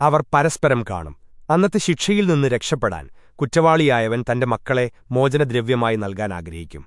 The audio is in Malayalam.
അവർ പരസ്പരം കാണും. അന്നത്തെ ശിക്ഷയിൽ നിന്ന് രക്ഷപ്പെടാൻ കുറ്റവാളിയായവൻ തന്റെ മക്കളെ മോചനദ്രവ്യമായി നൽകാൻ ആഗ്രഹിക്കും.